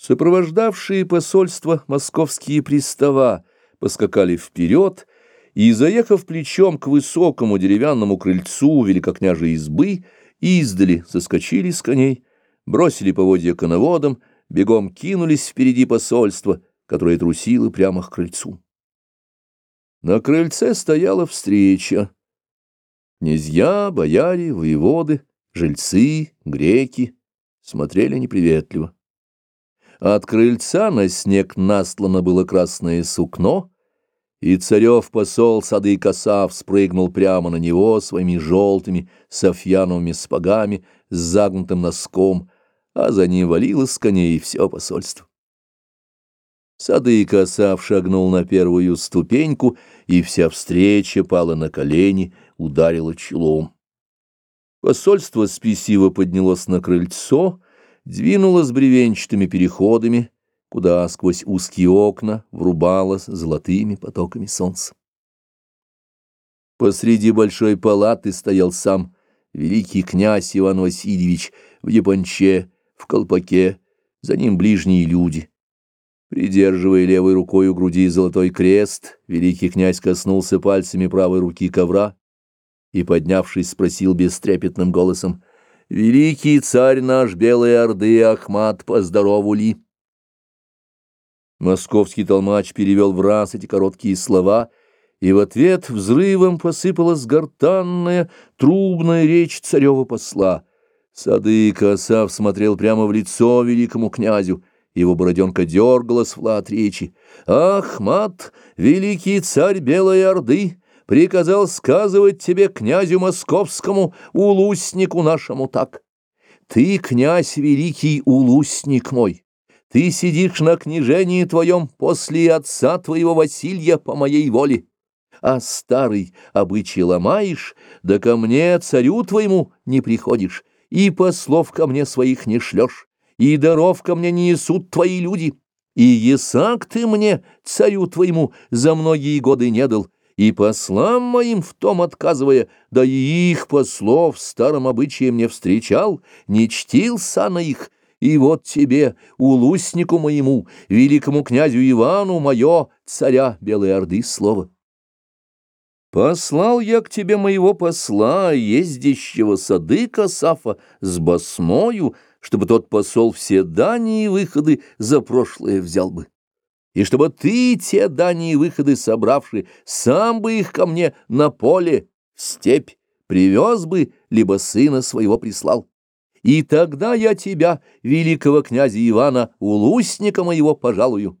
Сопровождавшие посольство московские пристава поскакали вперед и, заехав плечом к высокому деревянному крыльцу великокняжей избы, издали соскочили с коней, бросили поводья коноводам, бегом кинулись впереди посольства, которое трусило прямо к крыльцу. На крыльце стояла встреча. Князья, бояре, воеводы, жильцы, греки смотрели неприветливо. От крыльца на снег наслано было красное сукно, и царев посол сады Косав спрыгнул прямо на него своими желтыми софьяновыми спагами с загнутым носком, а за ним валилось с коней все посольство. Сады Косав шагнул на первую ступеньку, и вся встреча пала на колени, ударила челом. Посольство спесиво поднялось на крыльцо, двинулась бревенчатыми переходами, куда сквозь узкие окна врубалось золотыми потоками солнца. Посреди большой палаты стоял сам великий князь Иван Васильевич в японче, в колпаке, за ним ближние люди. Придерживая левой рукой у груди золотой крест, великий князь коснулся пальцами правой руки ковра и, поднявшись, спросил бестрепетным голосом — Великий царь наш Белой Орды Ахмат, поздорову ли? Московский толмач перевел в раз эти короткие слова, и в ответ взрывом посыпалась гортанная, трубная речь царева посла. Садык Асав смотрел прямо в лицо великому князю, его бороденка дергалась в лад речи. «Ахмат, великий царь Белой Орды!» Приказал сказывать тебе, князю московскому, улуснику нашему так. Ты, князь великий, улусник мой, ты сидишь на княжении твоем после отца твоего Василия по моей воле, а старый обычай ломаешь, да ко мне, царю твоему, не приходишь, и послов ко мне своих не шлешь, и даров ко мне не несут твои люди, и есак ты мне, царю твоему, за многие годы не дал, и послам моим в том отказывая, да и их послов старым обычаем не встречал, не чтил сана их, и вот тебе, улуснику моему, великому князю Ивану, мое, царя Белой Орды, слово. Послал я к тебе моего посла, ездящего сады Касафа, с басмою, чтобы тот посол все дани и выходы за прошлое взял бы и чтобы ты те дани и выходы собравши, сам бы их ко мне на поле, в степь, привез бы, либо сына своего прислал. И тогда я тебя, великого князя Ивана, улусника моего, пожалую.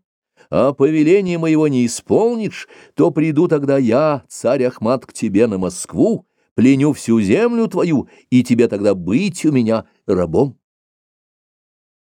А повеление моего не исполнишь, то приду тогда я, царь Ахмат, к тебе на Москву, пленю всю землю твою, и тебе тогда быть у меня рабом.